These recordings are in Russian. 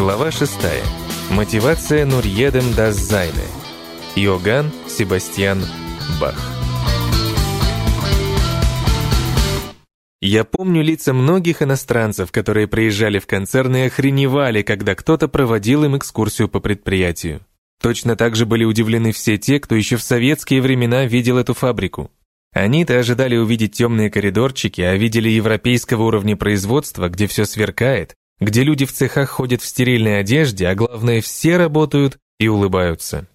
Глава 6. Мотивация Нурьедем дас Зайне. Иоганн Себастьян Бах. Я помню лица многих иностранцев, которые приезжали в концерны и охреневали, когда кто-то проводил им экскурсию по предприятию. Точно так же были удивлены все те, кто еще в советские времена видел эту фабрику. Они-то ожидали увидеть темные коридорчики, а видели европейского уровня производства, где все сверкает, где люди в цехах ходят в стерильной одежде, а главное, все работают и улыбаются.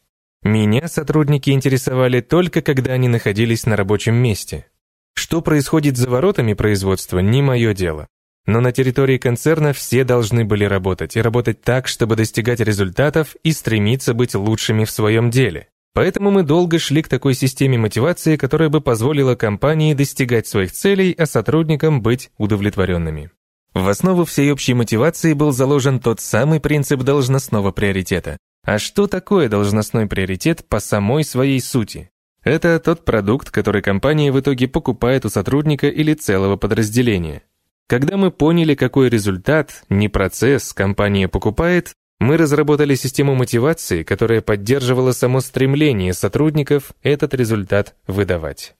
Меня сотрудники интересовали только когда они находились на рабочем месте. Что происходит за воротами производства, не мое дело. Но на территории концерна все должны были работать, и работать так, чтобы достигать результатов и стремиться быть лучшими в своем деле. Поэтому мы долго шли к такой системе мотивации, которая бы позволила компании достигать своих целей, а сотрудникам быть удовлетворенными. В основу всей общей мотивации был заложен тот самый принцип должностного приоритета. А что такое должностной приоритет по самой своей сути? Это тот продукт, который компания в итоге покупает у сотрудника или целого подразделения. Когда мы поняли, какой результат, не процесс, компания покупает, мы разработали систему мотивации, которая поддерживала само стремление сотрудников этот результат выдавать.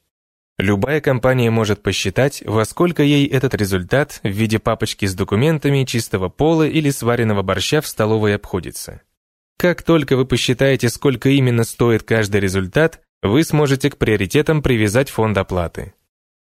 Любая компания может посчитать, во сколько ей этот результат в виде папочки с документами, чистого пола или сваренного борща в столовой обходится. Как только вы посчитаете, сколько именно стоит каждый результат, вы сможете к приоритетам привязать фонд оплаты.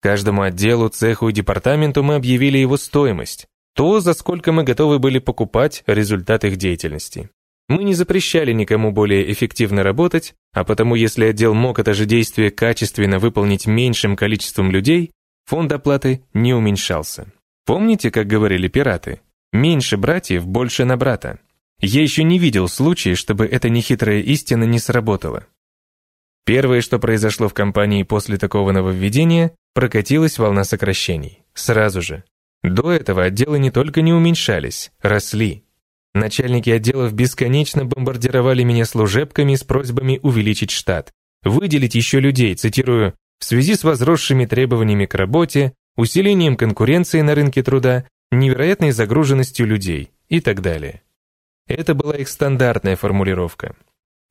Каждому отделу, цеху и департаменту мы объявили его стоимость, то, за сколько мы готовы были покупать результат их деятельности. Мы не запрещали никому более эффективно работать, а потому если отдел мог это же действие качественно выполнить меньшим количеством людей, фонд оплаты не уменьшался. Помните, как говорили пираты? Меньше братьев, больше на брата. Я еще не видел случая, чтобы эта нехитрая истина не сработала. Первое, что произошло в компании после такого нововведения, прокатилась волна сокращений. Сразу же. До этого отделы не только не уменьшались, росли. Начальники отделов бесконечно бомбардировали меня служебками с просьбами увеличить штат, выделить еще людей, цитирую, в связи с возросшими требованиями к работе, усилением конкуренции на рынке труда, невероятной загруженностью людей и так далее. Это была их стандартная формулировка.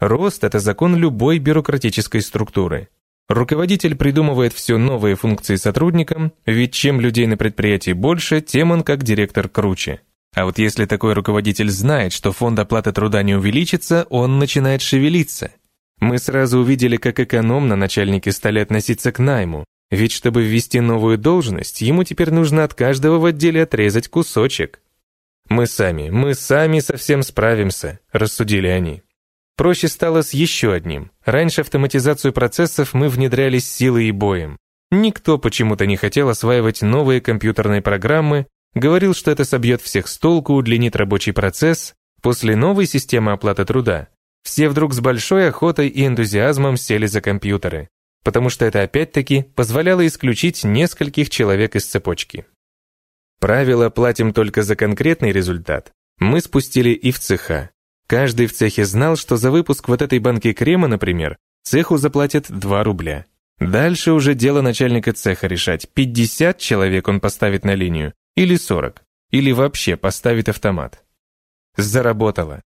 Рост – это закон любой бюрократической структуры. Руководитель придумывает все новые функции сотрудникам, ведь чем людей на предприятии больше, тем он как директор круче. А вот если такой руководитель знает, что фонд оплаты труда не увеличится, он начинает шевелиться. Мы сразу увидели, как экономно начальники стали относиться к найму, ведь чтобы ввести новую должность, ему теперь нужно от каждого в отделе отрезать кусочек. «Мы сами, мы сами совсем справимся», – рассудили они. Проще стало с еще одним. Раньше автоматизацию процессов мы внедряли с силой и боем. Никто почему-то не хотел осваивать новые компьютерные программы, говорил, что это собьет всех с толку, удлинит рабочий процесс. После новой системы оплаты труда все вдруг с большой охотой и энтузиазмом сели за компьютеры, потому что это опять-таки позволяло исключить нескольких человек из цепочки. Правило «платим только за конкретный результат» мы спустили и в цеха. Каждый в цехе знал, что за выпуск вот этой банки крема, например, цеху заплатят 2 рубля. Дальше уже дело начальника цеха решать, 50 человек он поставит на линию, или 40, или вообще поставит автомат. Заработало.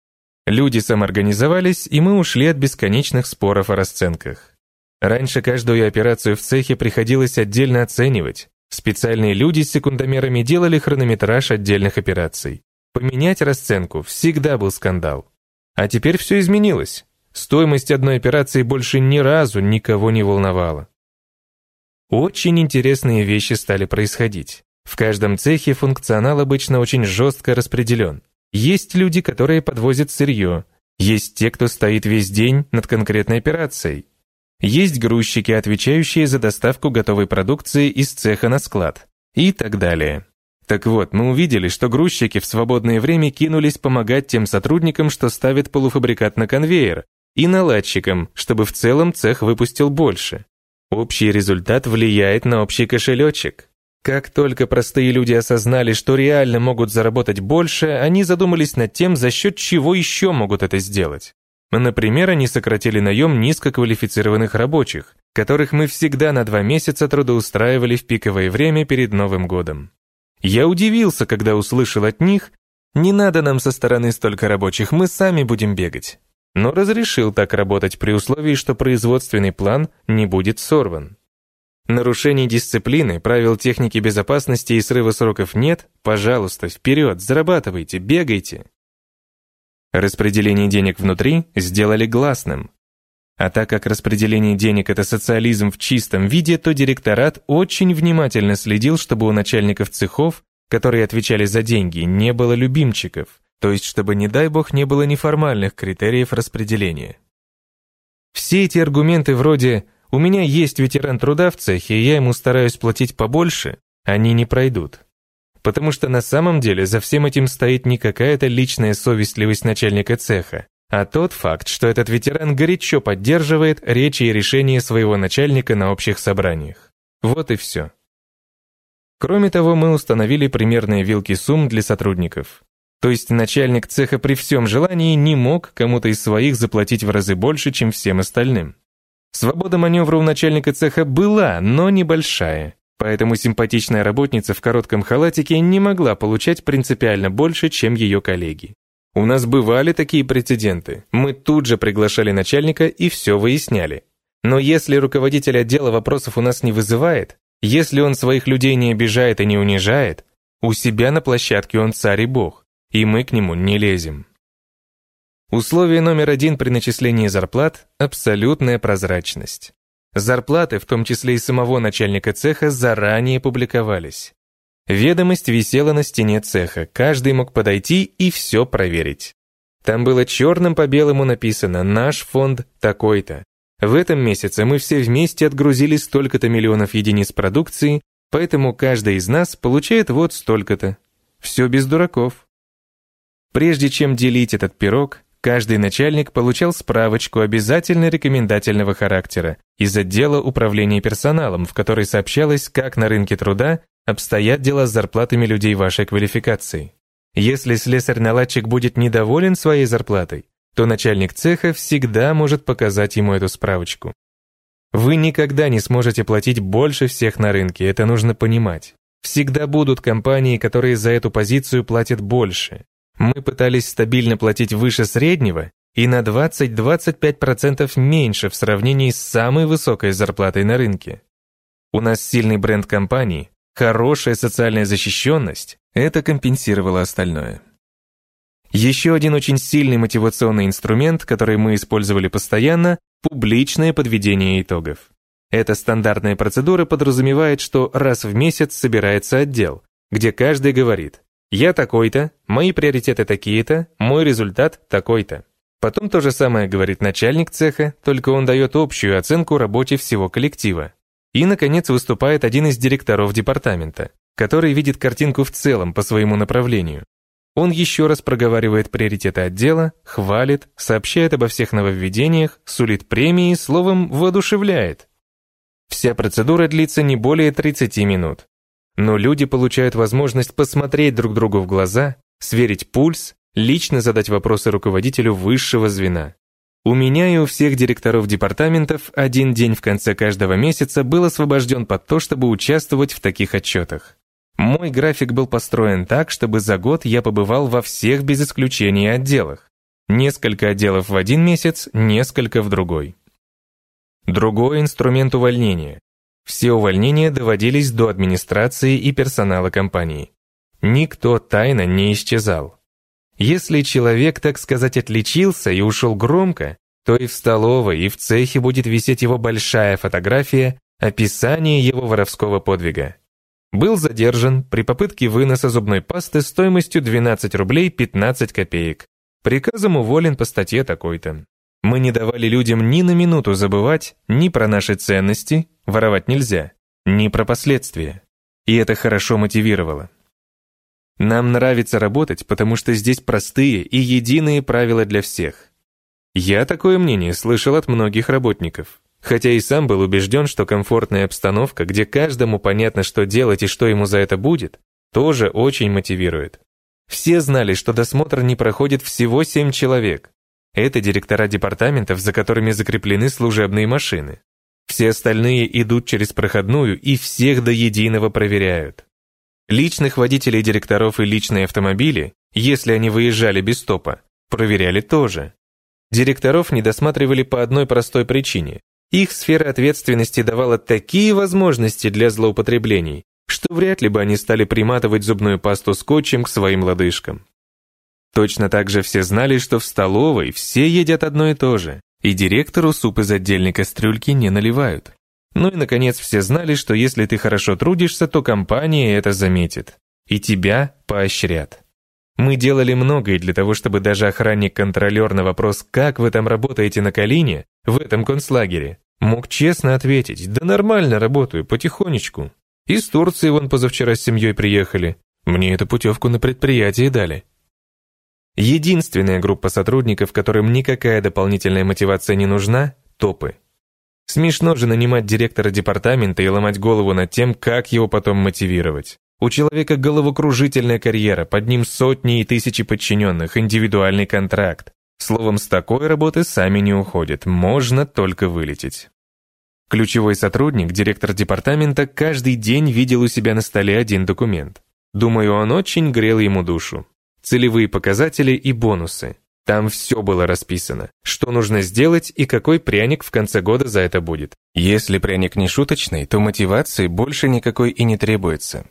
Люди самоорганизовались, и мы ушли от бесконечных споров о расценках. Раньше каждую операцию в цехе приходилось отдельно оценивать. Специальные люди с секундомерами делали хронометраж отдельных операций. Поменять расценку всегда был скандал. А теперь все изменилось. Стоимость одной операции больше ни разу никого не волновала. Очень интересные вещи стали происходить. В каждом цехе функционал обычно очень жестко распределен. Есть люди, которые подвозят сырье, есть те, кто стоит весь день над конкретной операцией. Есть грузчики, отвечающие за доставку готовой продукции из цеха на склад. И так далее. Так вот, мы увидели, что грузчики в свободное время кинулись помогать тем сотрудникам, что ставят полуфабрикат на конвейер, и наладчикам, чтобы в целом цех выпустил больше. Общий результат влияет на общий кошелечек. Как только простые люди осознали, что реально могут заработать больше, они задумались над тем, за счет чего еще могут это сделать. Например, они сократили наем низкоквалифицированных рабочих, которых мы всегда на два месяца трудоустраивали в пиковое время перед Новым годом. Я удивился, когда услышал от них, Не надо нам со стороны столько рабочих, мы сами будем бегать. Но разрешил так работать при условии, что производственный план не будет сорван. Нарушений дисциплины, правил техники безопасности и срыва сроков нет, пожалуйста, вперед, зарабатывайте, бегайте. Распределение денег внутри сделали гласным. А так как распределение денег – это социализм в чистом виде, то директорат очень внимательно следил, чтобы у начальников цехов, которые отвечали за деньги, не было любимчиков, то есть чтобы, не дай бог, не было неформальных критериев распределения. Все эти аргументы вроде «у меня есть ветеран труда в цехе, и я ему стараюсь платить побольше», они не пройдут. Потому что на самом деле за всем этим стоит не какая-то личная совестливость начальника цеха, а тот факт, что этот ветеран горячо поддерживает речи и решения своего начальника на общих собраниях. Вот и все. Кроме того, мы установили примерные вилки сумм для сотрудников. То есть начальник цеха при всем желании не мог кому-то из своих заплатить в разы больше, чем всем остальным. Свобода маневра у начальника цеха была, но небольшая. Поэтому симпатичная работница в коротком халатике не могла получать принципиально больше, чем ее коллеги. У нас бывали такие прецеденты. Мы тут же приглашали начальника и все выясняли. Но если руководитель отдела вопросов у нас не вызывает, если он своих людей не обижает и не унижает, у себя на площадке он царь и бог, и мы к нему не лезем. Условие номер один при начислении зарплат – абсолютная прозрачность. Зарплаты, в том числе и самого начальника цеха, заранее публиковались. Ведомость висела на стене цеха, каждый мог подойти и все проверить. Там было черным по белому написано «Наш фонд такой-то». В этом месяце мы все вместе отгрузили столько-то миллионов единиц продукции, поэтому каждый из нас получает вот столько-то. Все без дураков. Прежде чем делить этот пирог, Каждый начальник получал справочку обязательно рекомендательного характера из отдела управления персоналом, в которой сообщалось, как на рынке труда обстоят дела с зарплатами людей вашей квалификации. Если слесарь-наладчик будет недоволен своей зарплатой, то начальник цеха всегда может показать ему эту справочку. Вы никогда не сможете платить больше всех на рынке, это нужно понимать. Всегда будут компании, которые за эту позицию платят больше. Мы пытались стабильно платить выше среднего и на 20-25% меньше в сравнении с самой высокой зарплатой на рынке. У нас сильный бренд компании, хорошая социальная защищенность, это компенсировало остальное. Еще один очень сильный мотивационный инструмент, который мы использовали постоянно – публичное подведение итогов. Эта стандартная процедура подразумевает, что раз в месяц собирается отдел, где каждый говорит я такой-то, мои приоритеты такие-то, мой результат такой-то. Потом то же самое говорит начальник цеха, только он дает общую оценку работе всего коллектива. И, наконец, выступает один из директоров департамента, который видит картинку в целом по своему направлению. Он еще раз проговаривает приоритеты отдела, хвалит, сообщает обо всех нововведениях, сулит премии, словом, воодушевляет. Вся процедура длится не более 30 минут. Но люди получают возможность посмотреть друг другу в глаза, сверить пульс, лично задать вопросы руководителю высшего звена. У меня и у всех директоров департаментов один день в конце каждого месяца был освобожден под то, чтобы участвовать в таких отчетах. Мой график был построен так, чтобы за год я побывал во всех без исключения отделах. Несколько отделов в один месяц, несколько в другой. Другой инструмент увольнения все увольнения доводились до администрации и персонала компании. Никто тайно не исчезал. Если человек, так сказать, отличился и ушел громко, то и в столовой, и в цехе будет висеть его большая фотография, описание его воровского подвига. Был задержан при попытке выноса зубной пасты стоимостью 12 рублей 15 копеек. Приказом уволен по статье такой-то. Мы не давали людям ни на минуту забывать ни про наши ценности, воровать нельзя, ни про последствия. И это хорошо мотивировало. Нам нравится работать, потому что здесь простые и единые правила для всех. Я такое мнение слышал от многих работников, хотя и сам был убежден, что комфортная обстановка, где каждому понятно, что делать и что ему за это будет, тоже очень мотивирует. Все знали, что досмотр не проходит всего 7 человек, это директора департаментов, за которыми закреплены служебные машины. Все остальные идут через проходную и всех до единого проверяют. Личных водителей директоров и личные автомобили Если они выезжали без стопа, проверяли тоже. Директоров не досматривали по одной простой причине. Их сфера ответственности давала такие возможности для злоупотреблений, что вряд ли бы они стали приматывать зубную пасту скотчем к своим лодыжкам. Точно так же все знали, что в столовой все едят одно и то же, и директору суп из отдельной кастрюльки не наливают. Ну и, наконец, все знали, что если ты хорошо трудишься, то компания это заметит. И тебя поощрят. Мы делали многое для того, чтобы даже охранник-контролер на вопрос «Как вы там работаете на Калине?» в этом концлагере мог честно ответить «Да нормально работаю, потихонечку». Из Турции вон позавчера с семьей приехали. Мне эту путевку на предприятие дали. Единственная группа сотрудников, которым никакая дополнительная мотивация не нужна – топы. Смешно же нанимать директора департамента и ломать голову над тем, как его потом мотивировать. У человека головокружительная карьера, под ним сотни и тысячи подчиненных, индивидуальный контракт. Словом, с такой работы сами не уходят, можно только вылететь. Ключевой сотрудник, директор департамента, каждый день видел у себя на столе один документ. Думаю, он очень грел ему душу. Целевые показатели и бонусы. Там все было расписано, что нужно сделать и какой пряник в конце года за это будет. Если пряник не шуточный, то мотивации больше никакой и не требуется.